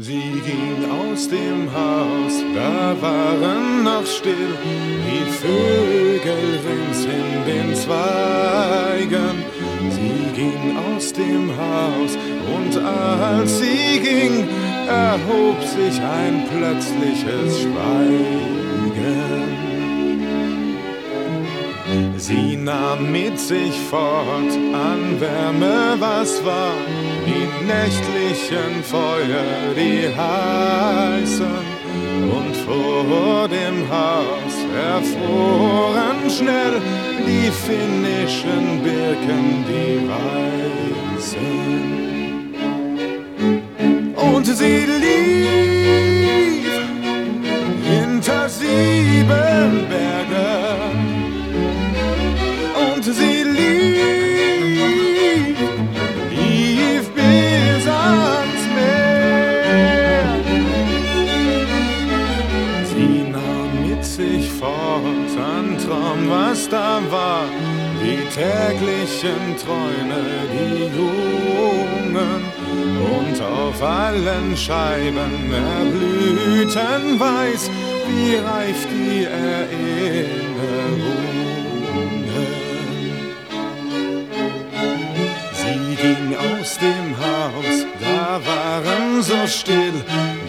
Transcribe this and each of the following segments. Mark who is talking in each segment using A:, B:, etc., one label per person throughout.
A: Sie ging aus dem Haus, da waren noch still die Vögel rings in den Zweigen. Sie ging aus dem Haus und als sie ging, erhob sich ein plötzliches Schweigen. Nahm mit sich fort an Wärme, was war, die nächtlichen Feuer, die heißen, und vor dem Haus erfroren schnell die finnischen Birken, die weißen. Und sie lief hinter sieben Traum, was da war, die täglichen Träume, die Jungen. Und auf allen Scheiben erblühten weiß, wie reif die Erinnerungen. Sie ging aus dem Haus, da waren so still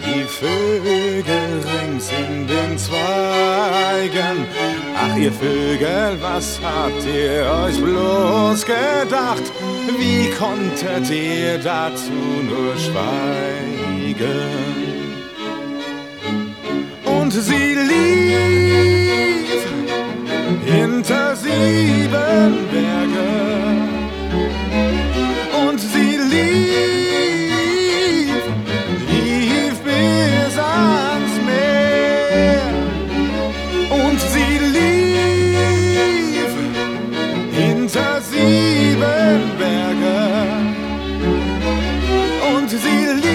A: die Vögel rings in den Zweigen. Ach, ihr Vögel, was habt ihr euch bloß gedacht? Wie konntet ihr dazu nur schweigen? Und sie lief Sometimes it's easy.